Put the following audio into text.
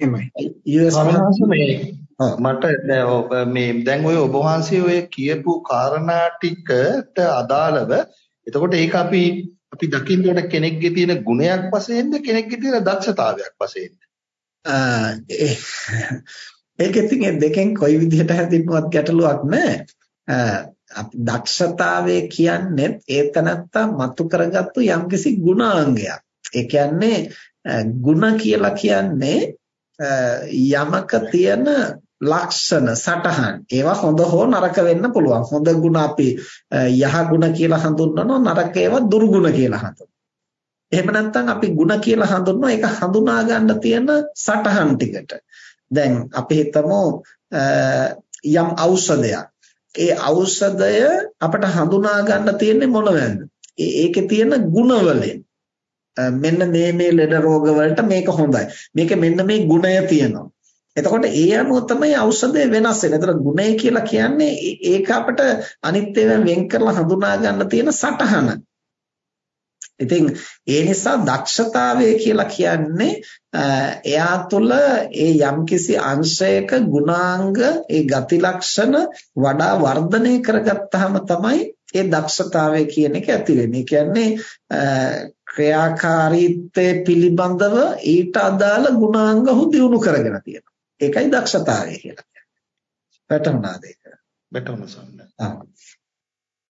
එමය US මට මේ දැන් ඔය ඔබ වහන්සේ ඔය කියපු කාරණා ටිකට අදාළව එතකොට ඒක අපි අපි දකින්න ඕන කෙනෙක්ගේ තියෙන ගුණයක් වශයෙන්ද කෙනෙක්ගේ තියෙන දක්ෂතාවයක් වශයෙන්ද? ඒක ඉතින් දෙකෙන් කොයි විදිහට හැදින්නුවත් ගැටලුවක් නැහැ අපි දක්ෂතාවය කියන්නේ ඒතනත්තා මතු කරගත්තු යම්කිසි ගුණාංගයක්. ඒ කියන්නේ ಗುಣ කියලා කියන්නේ යමක තියෙන ලක්ෂණ සටහන්. ඒවා හොඳ හෝ නරක වෙන්න පුළුවන්. හොඳ ගුණ අපි යහ ගුණ කියලා හඳුන්වනවා නරක ඒවා දුර්ගුණ කියලා හඳුන්වනවා. එහෙම නැත්නම් අපි ගුණ කියලා හඳුන්වනවා. ඒක හඳුනා ගන්න තියෙන සටහන් ටිකට. දැන් අපි හිතමු යම් ඖෂධයක්. ඒ ඖෂධය අපිට හඳුනා ගන්න තියෙන්නේ මොනවද ඒකේ තියෙන ගුණවලින්. මෙන්න මේ මේ ලෙඩ රෝග වලට මේක හොඳයි. මේක මෙන්න මේ ගුණය තියෙනවා. එතකොට ඒ අනුව තමයි ඖෂධය වෙනස් වෙන්නේ. ඒතර ගුණය කියලා කියන්නේ ඒක අපිට අනිත් ඒවායින් වෙන් කරලා හඳුනා ගන්න තියෙන සටහන. ඉතින් ඒ නිසා දක්ෂතාවය කියලා කියන්නේ එයා තුළ ඒ යම්කිසි අංශයක ගුණාංග ඒ ගති ලක්ෂණ වඩා වර්ධනය කරගත්තාම තමයි ඒ දක්ෂතාවය කියන එක ඇති වෙන්නේ. කියන්නේ ක්‍රියාකාරීත්වය පිළිබඳව ඊට අදාළ ගුණාංග හු දිනු කරගෙන තියෙනවා. ඒකයි දක්ෂතාවය කියලා කියන්නේ. වැටහුණාද ඒක? වැටහුණා සම්මත.